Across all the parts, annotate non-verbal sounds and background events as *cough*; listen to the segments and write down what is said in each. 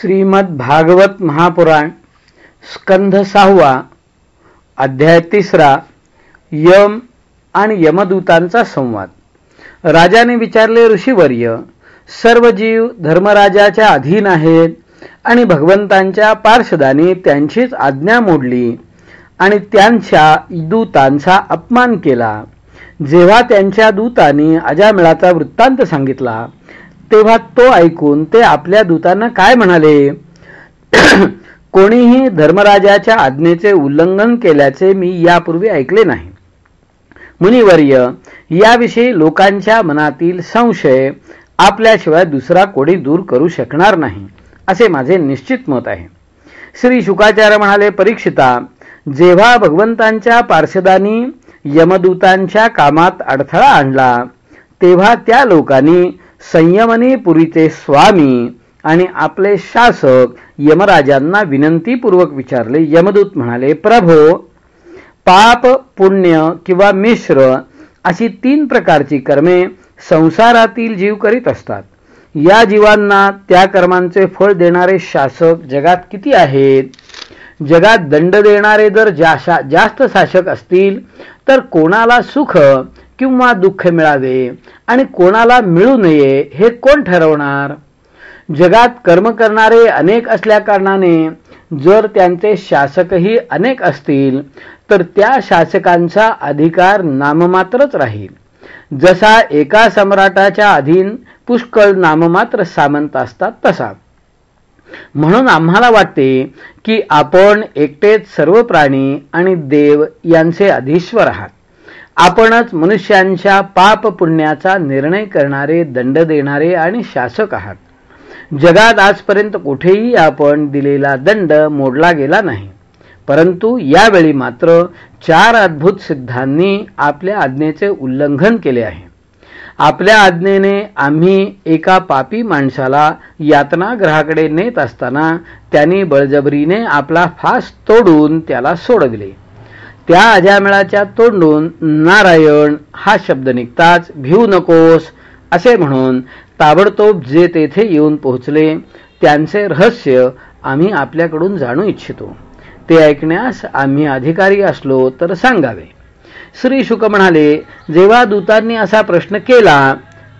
श्रीमद भागवत महापुराण स्कंध सहावा अध्याय तिसरा यम आणि यमदूतांचा संवाद. राजाने विचारले ऋषीवर्य सर्व जीव धर्मराजाच्या अधीन आहेत आणि भगवंतांच्या पार्षदाने त्यांचीच आज्ञा मोडली आणि त्यांच्या दूतांचा अपमान केला. जेव्हा त्यांच्या दूतांनी अजामिळाचा वृत्तांत सांगितला तेव्हा तो ऐकून ते आपल्या दूतांना काय म्हणाले? *clears throat* कोणीही धर्मराजाच्या आज्ञेचे उल्लंघन केल्याचे मी यापूर्वी ऐकले नाही. मुनिवर्य याविषयी लोकांच्या मनातील संशय आपल्याशिवाय दुसरा कोणी दूर करू शकणार नाही असे माझे निश्चित मत आहे. श्री शुकाचार्य म्हणाले परीक्षिता जेव्हा भगवंतांच्या पार्षदांनी यमदूतांच्या कामात अडथळा आणला तेव्हा त्या लोकांनी संयमने पुरीचे स्वामी आणि आपले शासक यमराजांना विनंतीपूर्वक विचारले. यमदूत म्हणाले प्रभो पाप पुण्य किंवा मिश्र अशी तीन प्रकारची कर्मे संसारातील जीव करीत असतात. या जीवांना त्या कर्मांचे फळ देणारे शासक जगात किती आहेत? जगात दंड देणारे जर जाशा जास्त शासक असतील तर कोणाला सुख किंवा दुःख मिळावे आणि कोणाला मिळू नये हे कोण ठरवणार? जगात कर्म करणारे अनेक असल्याकारणाने जर त्यांचे शासकही अनेक असतील तर त्या शासकांचा अधिकार नाममात्रच राहील. जसा एका सम्राटाच्या अधीन पुष्कळ नाममात्र सामंत असतात तसा. म्हणून आम्हाला वाटते की आपण एकटेच सर्व प्राणी आणि देव यांचे अधीश्वर आहात. आपणच मनुष्यांच्या पाप पुण्याचा निर्णय करणारे दंड देणारे आणि शासक आहात. जगात आजपर्यंत कुठेही आपण दिलेला दंड मोडला गेला नाही. परंतु यावेळी मात्र चार अद्भुत सिद्धांनी आपल्या आज्ञेचे उल्लंघन केले आहे. आपल्या आज्ञेने आम्ही एका पापी माणसाला यातनाग्रहाकडे नेत असताना त्यांनी बळजबरीने आपला फास तोडून त्याला सोडविले. त्या अजामिळाच्या तोंडून नारायण हा शब्द निघताच भिवू नकोस असे म्हणून ताबडतोब जे तेथे येऊन पोहोचले त्यांचे रहस्य आम्ही आपल्याकडून जाणू इच्छितो. ते ऐकण्यास आम्ही अधिकारी असलो तर सांगावे. श्री शुक म्हणाले जेव्हा दूतांनी असा प्रश्न केला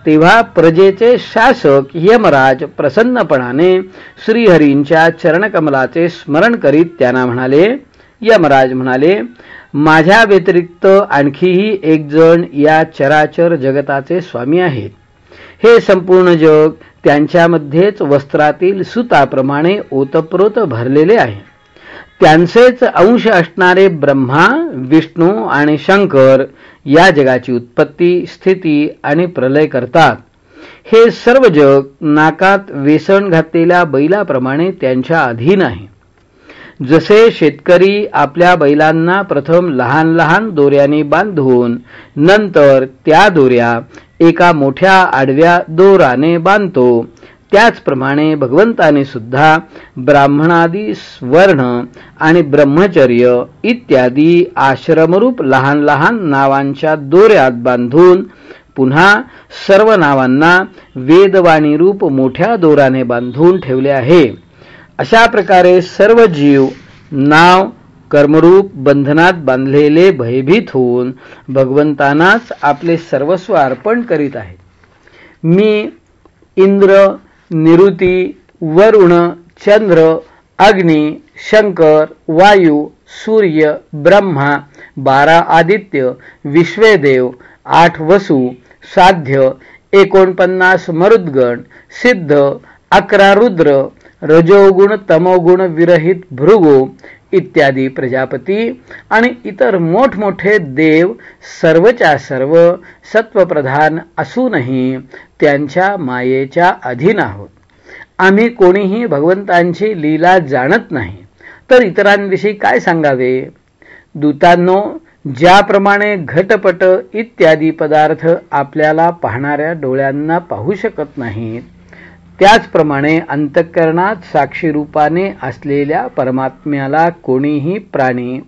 तेव्हा प्रजेचे शासक यमराज प्रसन्नपणाने श्रीहरींच्या चरणकमलाचे स्मरण करीत त्यांना म्हणाले यमराज म्हणाले माझ्या व्यतिरिक्त आणखीही एक जण या चराचर जगताचे स्वामी आहेत. हे संपूर्ण जग त्यांच्यामध्येच वस्त्रातील सुताप्रमाणे ओतप्रोत भरलेले आहे. त्यांचेच अंश असणारे ब्रह्मा विष्णू आणि शंकर या जगाची उत्पत्ती स्थिती आणि प्रलय करतात. हे सर्व जग नाकात वेसण घातलेल्या बैलाप्रमाणे त्यांच्या अधीन आहे. जसे शेतकरी आपल्या बैलांना प्रथम लहान लहान दोऱ्याने बांधून नंतर त्या दोऱ्या एका मोठ्या आडव्या दोराने बांधतो. त्याचप्रमाणे भगवंताने सुद्धा ब्राह्मणादी स्वर्ण आणि ब्रह्मचर्य इत्यादी आश्रमरूप लहान लहान नावांच्या दोऱ्यात बांधून पुन्हा सर्व नावांना वेदवाणीरूप मोठ्या दोराने बांधून ठेवले आहे. अशा प्रकारे सर्व जीव नाव कर्मरूप बंधनात बांधलेले भयभीत होऊन भगवंतांनाच आपले सर्वस्व अर्पण करीत आहेत. मी इंद्र निरुती वरुण चंद्र अग्नी शंकर वायू सूर्य ब्रह्मा बारा आदित्य विश्वेदेव आठ वसू साध्य एकोणपन्नास मरुद्गण सिद्ध अकरा रुद्र रजोगुण तमोगुण विरहित भृगु इत्यादी प्रजापती आणि इतर मोठमोठे देव सर्वच्या सर्व सत्वप्रधान असूनही त्यांच्या मायेच्या अधीन आहोत. आम्ही कोणीही भगवंतांची लीला जाणत नाही तर इतरांविषयी काय सांगावे? दूतांनो ज्याप्रमाणे घटपट इत्यादी पदार्थ आपल्याला पाहणाऱ्या डोळ्यांना पाहू शकत नाहीत त्याचप्रमाणे अंतःकरणात साक्षीरूपाने असलेल्या परमात्म्याला कोणीही प्राणी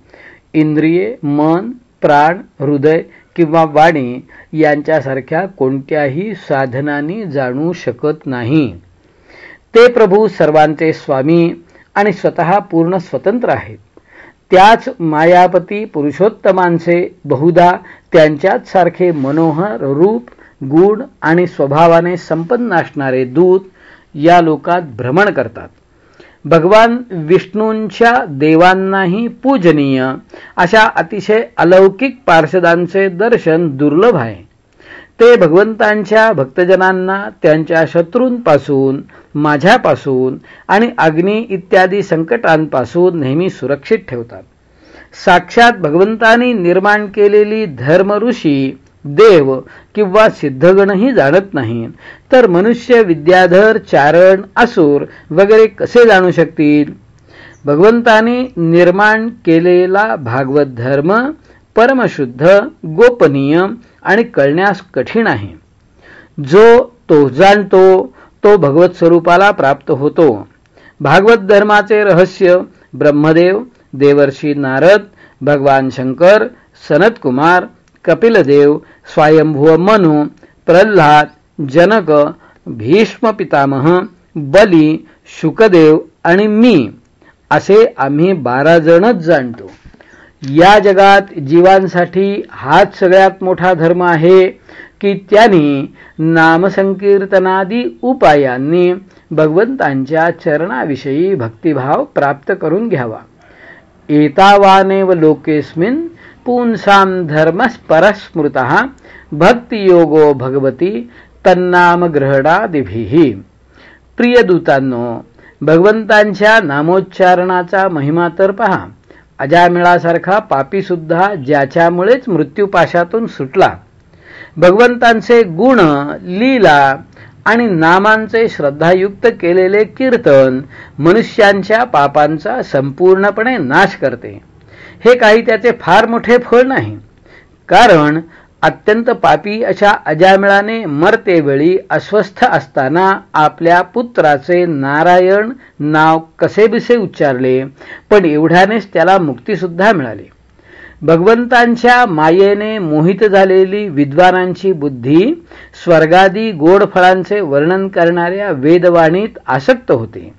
इंद्रिये मन प्राण हृदय किंवा वाणी यांच्यासारख्या कोणत्याही साधनांनी जाणू शकत नाही. ते प्रभू सर्वांचे स्वामी आणि स्वतः पूर्ण स्वतंत्र आहेत. त्याच मायापती पुरुषोत्तमांचे बहुधा त्यांच्याच सारखे मनोहर रूप गुण आणि स्वभावाने संपन्न असणारे दूत या लोकात भ्रमण करतात. भगवान विष्णूंच्या देवांनाही पूजनीय अशा अतिशय अलौकिक पार्षदांचे दर्शन दुर्लभ आहे. ते भगवंतांच्या भक्तजनांना त्यांच्या शत्रूंपासून माझ्यापासून आणि अग्नी इत्यादी संकटांपासून नेहमी सुरक्षित ठेवतात. साक्षात भगवंतांनी निर्माण केलेली धर्मऋषी देव किंवा सिद्धगणही जाणत नाही तर मनुष्य विद्याधर चारण असुर वगैरे कसे जाणू शकतील? भगवंताने निर्माण केलेला भागवत धर्म परमशुद्ध गोपनीय आणि कळण्यास कठीण आहे. जो तो जाणतो तो भगवत स्वरूपाला प्राप्त होतो. भागवत धर्माचे रहस्य ब्रह्मदेव देवर्षी नारद भगवान शंकर सनतकुमार कपिलदेव स्वयंभुव मनु प्रल्हाद जनक भीष्म पितामह बली शुकदेव आणि मी असे आम्ही बारा जणच जाणतो. या जगात जीवांसाठी हाच सगळ्यात मोठा धर्म आहे की त्यांनी नामसंकीर्तनादी उपायांनी भगवंतांच्या चरणाविषयी भक्तिभाव प्राप्त करून घ्यावा. एतावानेव लोकेस्मिन पुंसां धर्मस्परस्मृत भक्तियोगो भगवती तन्नामग्रहणादिभिः प्रियदूतांनो भगवंतांच्या नामोच्चारणाचा महिमा तर पहा. अजामिळासारखा पापीसुद्धा ज्याच्यामुळेच मृत्यूपाशातून सुटला. भगवंतांचे गुण लीला आणि नामांचे श्रद्धायुक्त केलेले कीर्तन मनुष्यांच्या पापांचा संपूर्णपणे नाश करते. हे काही त्याचे फार मोठे फळ नाही. कारण अत्यंत पापी अशा अजामिळाने मरतेवेळी अस्वस्थ असताना आपल्या पुत्राचे नारायण नाव कसेबिसे उच्चारले पण एवढ्यानेच त्याला मुक्तीसुद्धा मिळाली. भगवंतांच्या मायेने मोहित झालेली विद्वानांची बुद्धी स्वर्गादी गोड फळांचे वर्णन करणाऱ्या वेदवाणीत आसक्त होते.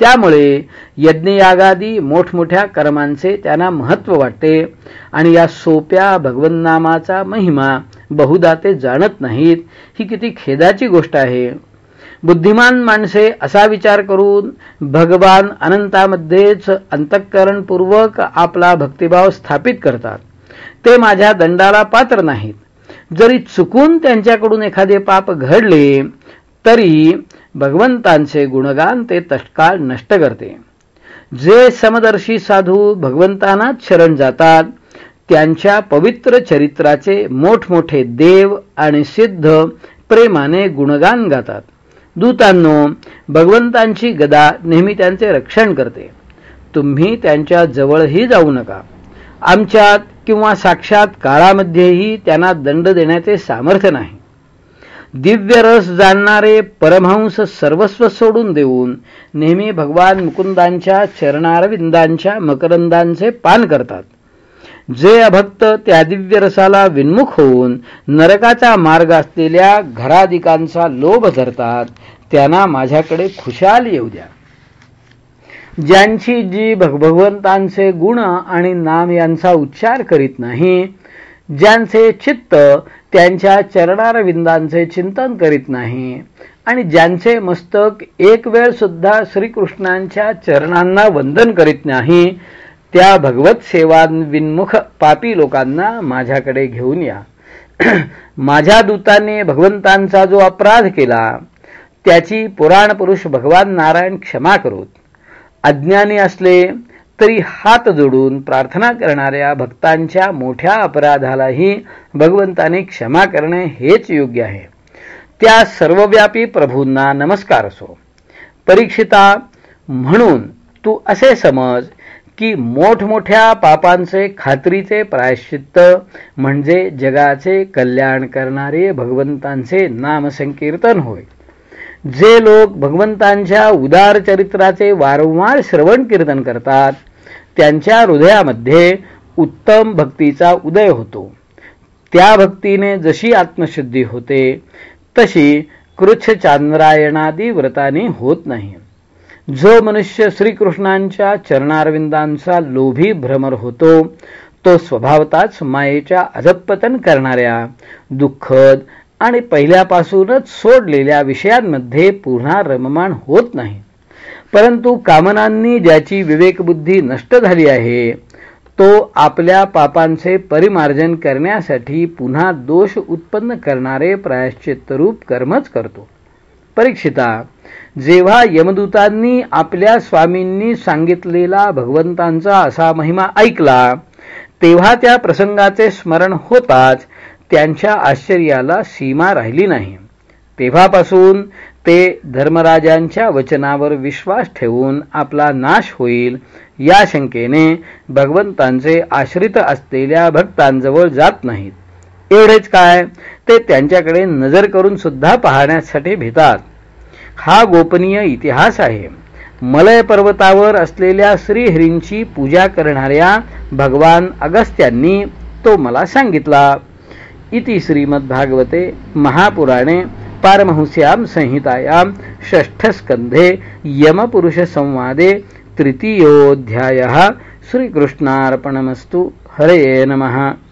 त्यामुळे यज्ञयागादी मोठमोठ्या कर्मांचे त्यांना महत्त्व वाटते आणि या सोप्या भगवन्नामाचा महिमा बहुदा ते जाणत नाहीत. ही किती खेदाची गोष्ट आहे. बुद्धिमान माणसे असा विचार करून भगवान अनंतामध्येच अंतःकरणपूर्वक आपला भक्तिभाव स्थापित करतात. ते माझ्या दंडाला पात्र नाहीत. जरी चुकून त्यांच्याकडून एखादे पाप घडले तरी भगवंतांचे गुणगान ते तत्काळ नष्ट करते. जे समदर्शी साधू भगवंतांनाच शरण जातात त्यांच्या पवित्र चरित्राचे मोठमोठे देव आणि सिद्ध प्रेमाने गुणगान गातात. दूतांनो भगवंतांची गदा नेहमी त्यांचे रक्षण करते. तुम्ही त्यांच्या जवळही जाऊ नका. आमच्यात किंवा साक्षात काळामध्येही त्यांना दंड देण्याचे सामर्थ्य नाही. दिव्य रस जाणणारे परमहंस सर्वस्व सोडून देऊन नेहमी भगवान मुकुंदांच्या चरणारविंदांच्या मकरंदांचे पान करतात. जे अभक्त त्या दिव्य रसाला विन्मुख होऊन नरकाचा मार्ग असलेल्या घराधिकांचा लोभ धरतात त्यांना माझ्याकडे खुशाल येऊ द्या. ज्यांची जी भगवंतांचे गुण आणि नाम यांचा उच्चार करीत नाही ज्यांचे चित्त त्यांच्या चरणारविंदांचे चिंतन करीत नाही. आणि ज्यांचे मस्तक एक वेळ सुद्धा श्रीकृष्णांच्या चरणांना वंदन करीत नाही त्या भगवत सेवांविन्मुख पापी लोकांना माझ्याकडे घेऊन या. *clears throat* माझ्या दूताने भगवंतांचा जो अपराध केला त्याची पुराण पुरुष भगवान नारायण क्षमा करोत. अज्ञानी असले तरी हात जोडून प्रार्थना करणाऱ्या भक्तांच्या मोठ्या अपराधालाही भगवंताने क्षमा करणे हेच योग्य आहे. त्या सर्वव्यापी प्रभूंना नमस्कार असो. परीक्षिता म्हणून तू असे समज की मोठमोठ्या पापांचे खात्रीचे प्रायश्चित्त म्हणजे जगाचे कल्याण करणारे भगवंतांचे नामसंकीर्तन होय. जे लोक भगवंतांच्या उदार चरित्राचे वारंवार श्रवण कीर्तन करतात त्यांच्या हृदयामध्ये उत्तम भक्तीचा उदय होतो. त्या भक्तीने जशी आत्मशुद्धी होते तशी कृच्छ चांद्रायणादी व्रताने होत नाही. जो मनुष्य श्रीकृष्णांच्या चरणारविंदांचा लोभी भ्रमर होतो तो स्वभावताच मायेच्या अधपतन करणाऱ्या दुःखद आणि पहिल्यापासूनच सोडलेल्या विषयांमध्ये पुन्हा रममाण होत नाही. परंतु कामनांनी ज्याची विवेकबुद्धी नष्ट झाली आहे तो आपल्या पापांचे परिमार्जन करण्यासाठी पुन्हा दोष उत्पन्न करणारे प्रायश्चित्तरूप कर्मच करतो. परीक्षिता जेव्हा यमदूतांनी आपल्या स्वामींनी सांगितलेला भगवंतांचा असा महिमा ऐकला तेव्हा त्या प्रसंगाचे स्मरण होताच त्यांच्या आश्चर्याला सीमा राहिली नाही. तेव्हापासून ते धर्मराजांच्या वचनावर विश्वास ठेवून आपला नाश होईल या शंकेने भगवंतांचे आश्रित असलेल्या भक्तांजवळ जात नाहीत. एवढेच काय ते त्यांच्याकडे नजर करून सुद्धा पाहण्यासाठी भेतात हा गोपनीय इतिहास आहे. मलय पर्वतावर असलेल्या श्रीहरींची पूजा करणाऱ्या भगवान अगस्त्यांनी तो मला सांगितला. इति श्रीमद्भागवते महापुराणे पारमहंस्यां संहितायां षष्ठस्कन्धे यमपुरुषसंवादे तृतीयोऽध्यायः। श्रीकृष्णार्पणमस्तु। हरये नमः।